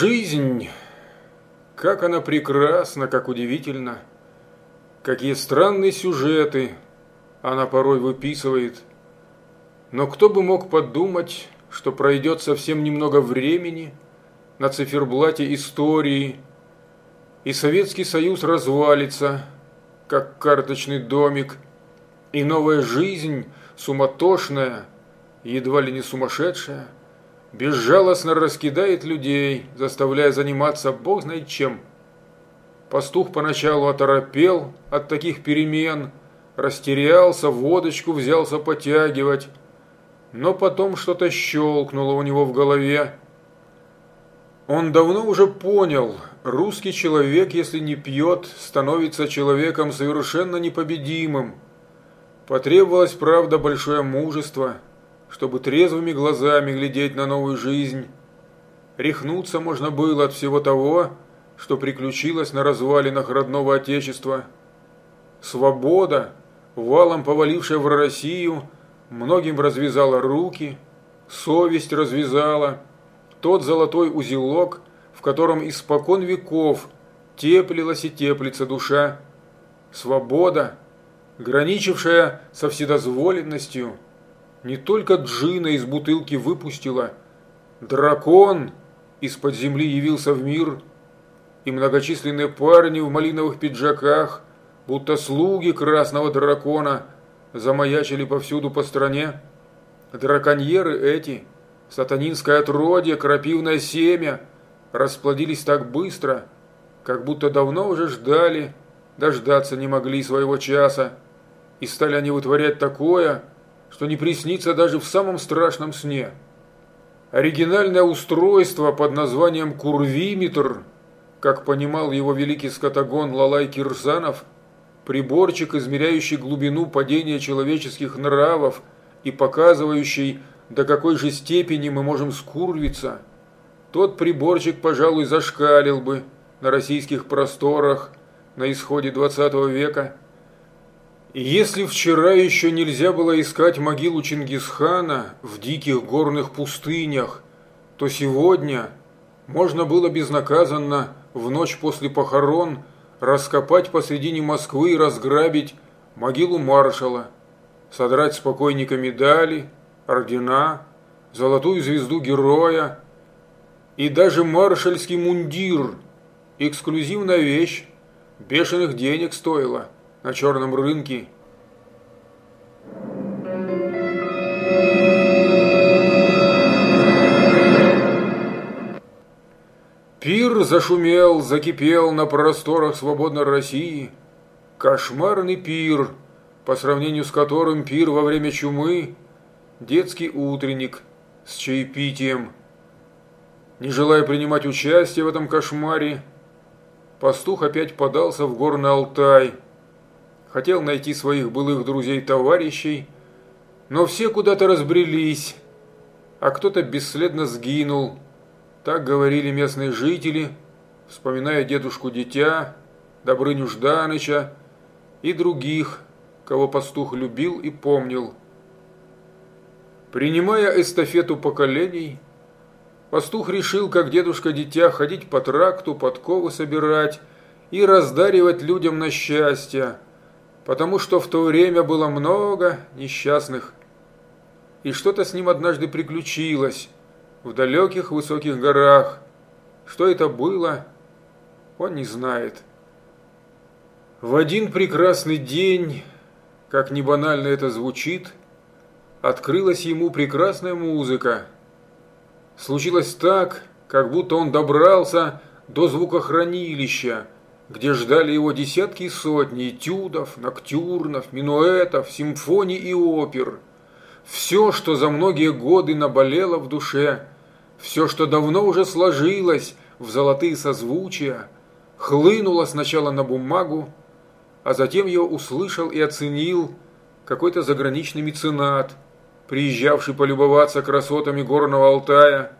Жизнь, как она прекрасна, как удивительна, какие странные сюжеты она порой выписывает. Но кто бы мог подумать, что пройдет совсем немного времени на циферблате истории, и Советский Союз развалится, как карточный домик, и новая жизнь, суматошная, едва ли не сумасшедшая – безжалостно раскидает людей, заставляя заниматься бог знает чем. Пастух поначалу оторопел от таких перемен, растерялся, водочку взялся потягивать, но потом что-то щелкнуло у него в голове. Он давно уже понял, русский человек, если не пьет, становится человеком совершенно непобедимым. Потребовалось, правда, большое мужество – чтобы трезвыми глазами глядеть на новую жизнь. Рехнуться можно было от всего того, что приключилось на развалинах родного Отечества. Свобода, валом повалившая в Россию, многим развязала руки, совесть развязала, тот золотой узелок, в котором испокон веков теплилась и теплится душа. Свобода, граничившая со вседозволенностью – не только джина из бутылки выпустила, дракон из-под земли явился в мир, и многочисленные парни в малиновых пиджаках, будто слуги красного дракона, замаячили повсюду по стране. Драконьеры эти, сатанинское отродье, крапивное семя, расплодились так быстро, как будто давно уже ждали, дождаться не могли своего часа, и стали они вытворять такое, что не приснится даже в самом страшном сне. Оригинальное устройство под названием «Курвиметр», как понимал его великий скотагон Лалай Кирсанов, приборчик, измеряющий глубину падения человеческих нравов и показывающий, до какой же степени мы можем скурвиться, тот приборчик, пожалуй, зашкалил бы на российских просторах на исходе 20 века – если вчера еще нельзя было искать могилу Чингисхана в диких горных пустынях, то сегодня можно было безнаказанно в ночь после похорон раскопать посредине Москвы и разграбить могилу маршала, содрать с покойника медали, ордена, золотую звезду героя и даже маршальский мундир, эксклюзивная вещь, бешеных денег стоила – на черном рынке. Пир зашумел, закипел на просторах свободной России. Кошмарный пир, по сравнению с которым пир во время чумы – детский утренник с чаепитием. Не желая принимать участие в этом кошмаре, пастух опять подался в горный Алтай – хотел найти своих былых друзей-товарищей, но все куда-то разбрелись, а кто-то бесследно сгинул. Так говорили местные жители, вспоминая дедушку-дитя, Добрыню Жданыча и других, кого пастух любил и помнил. Принимая эстафету поколений, пастух решил, как дедушка-дитя, ходить по тракту, подковы собирать и раздаривать людям на счастье, потому что в то время было много несчастных. И что-то с ним однажды приключилось в далеких высоких горах. Что это было, он не знает. В один прекрасный день, как не банально это звучит, открылась ему прекрасная музыка. Случилось так, как будто он добрался до звукохранилища – где ждали его десятки и сотни этюдов, ноктюрнов, минуэтов, симфоний и опер. Все, что за многие годы наболело в душе, все, что давно уже сложилось в золотые созвучия, хлынуло сначала на бумагу, а затем его услышал и оценил какой-то заграничный меценат, приезжавший полюбоваться красотами горного Алтая.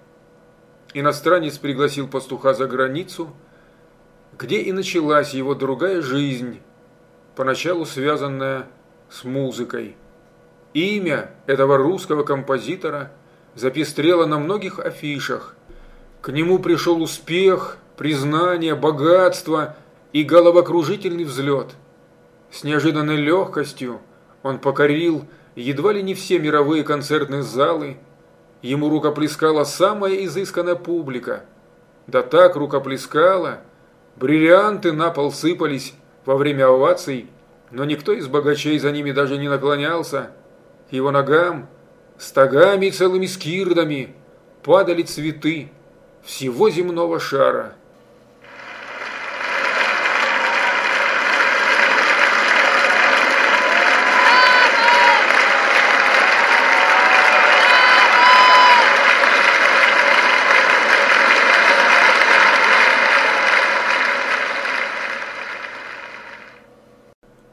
Иностранец пригласил пастуха за границу – где и началась его другая жизнь, поначалу связанная с музыкой. Имя этого русского композитора запестрело на многих афишах, К нему пришел успех, признание, богатство и головокружительный взлет. С неожиданной легкостью он покорил едва ли не все мировые концертные залы. Ему рукоплескала самая изысканная публика. Да так рукоплескала, бриллианты на пол сыпались во время оваций, но никто из богачей за ними даже не наклонялся. Его ногам, стогами и целыми скирдами падали цветы всего земного шара –